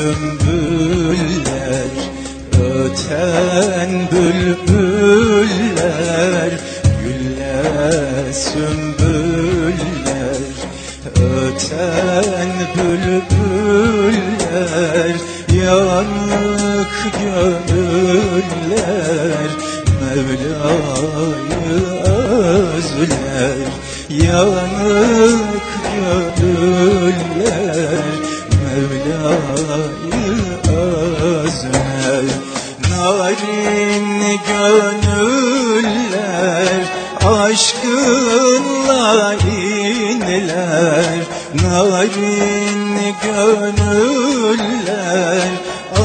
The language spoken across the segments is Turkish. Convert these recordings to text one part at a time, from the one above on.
sümbüller Öten bülbüller Güller sümbüller Öten bülbüller Yanık gönüller Mevla'yı özler Yanık gönüller Aşkınla inler Narin gönüller.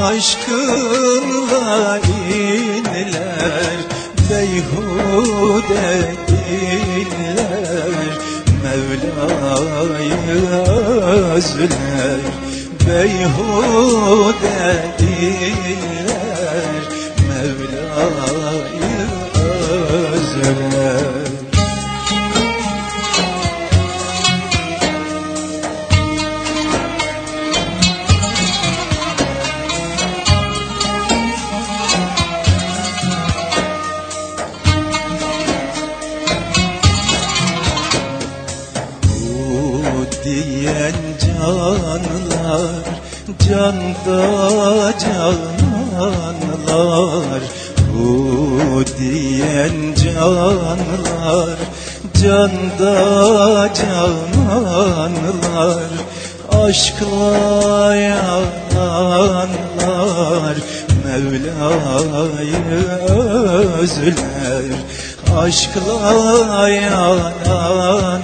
Aşkınla inler Beyhude diller Mevla'yı özler Beyhude diller Mevla'yı diyen canlar Canda cananlar Bu diyen canlar Canda cananlar Aşkla yananlar Mevla'yı özler. Aşkla yananlar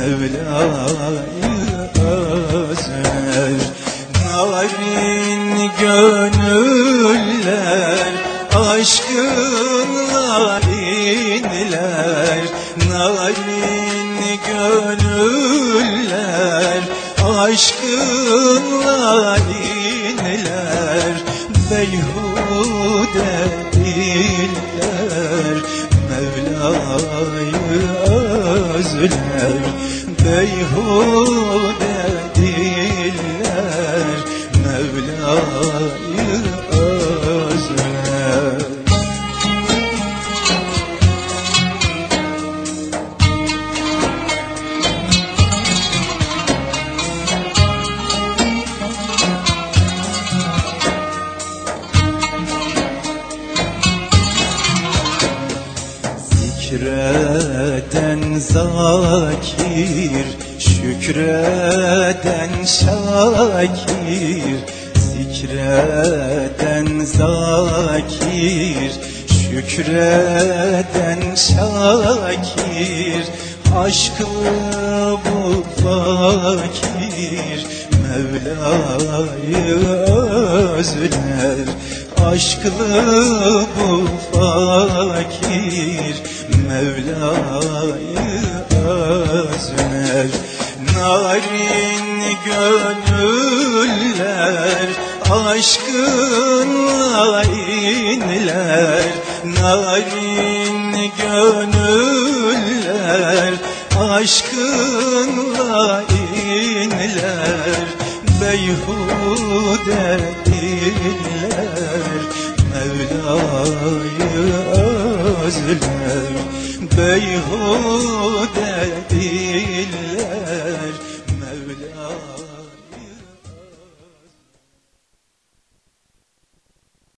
Mevla'yı özler Narin gönüller Aşkınla inler Narin gönüller Aşkınla inler Beyhude özler Beyhude Zikreden zakir, şükreden şakir. Zikreden zakir, şükreden şakir. Aşklı bu fakir Mevla'yı özler Aşklı bu fakir Mevla'yı özler Narin gönüller Aşkınla inler Narin gönüller Aşkınla Beyhude diller Mevla'yı özler. Beyhude diller